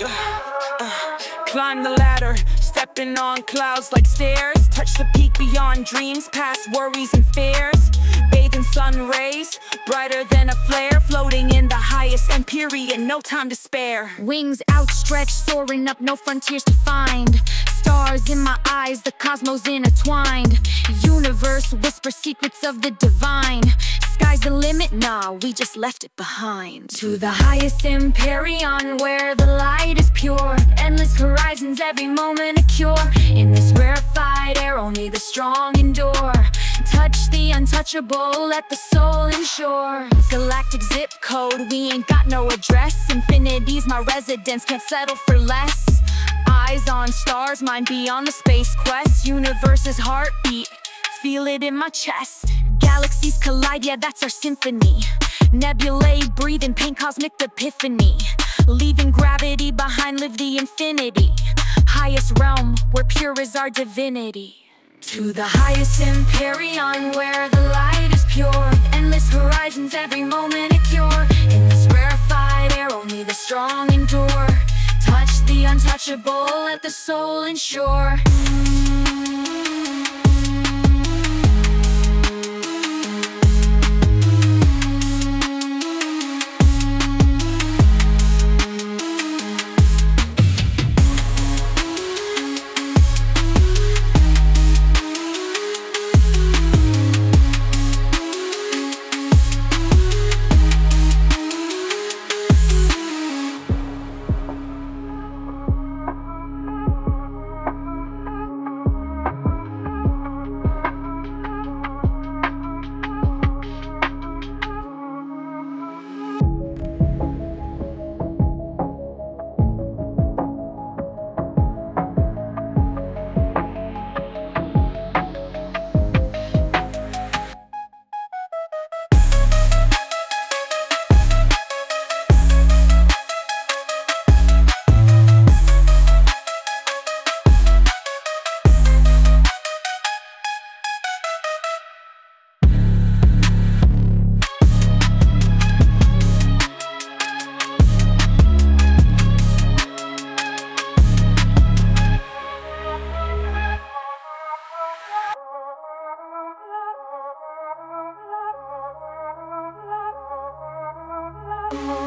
Uh, climb the ladder, stepping on clouds like stairs. Touch the peak beyond dreams, past worries and fears. Bathe in sun rays, brighter than a flare. Floating in the highest empyrean, no time to spare. Wings outstretched, soaring up, no frontiers to find. Stars in my eyes, the cosmos intertwined. Universe whisper secrets of the divine. Sky's the limit, nah, we just left it behind. To the highest empyrean, where the light is pure. Endless horizons, every moment a cure. In this rarefied air, only the strong endure. Touch the untouchable, let the soul ensure. Galactic zip code, we ain't got no address. Infinity's my residence, can't settle for less. Eyes on stars, mind beyond the space quest. Universe's heartbeat, feel it in my chest. Galaxies collide, yeah, that's our symphony. Nebulae breathe in pain, cosmic epiphany. Leaving gravity behind, live the infinity. Highest realm, where pure is our divinity. To the highest empyrean, where the light is pure. Endless horizons, every moment a cure. In this rarefied air, only the strong endure. Touch the untouchable, let the soul ensure. Bye.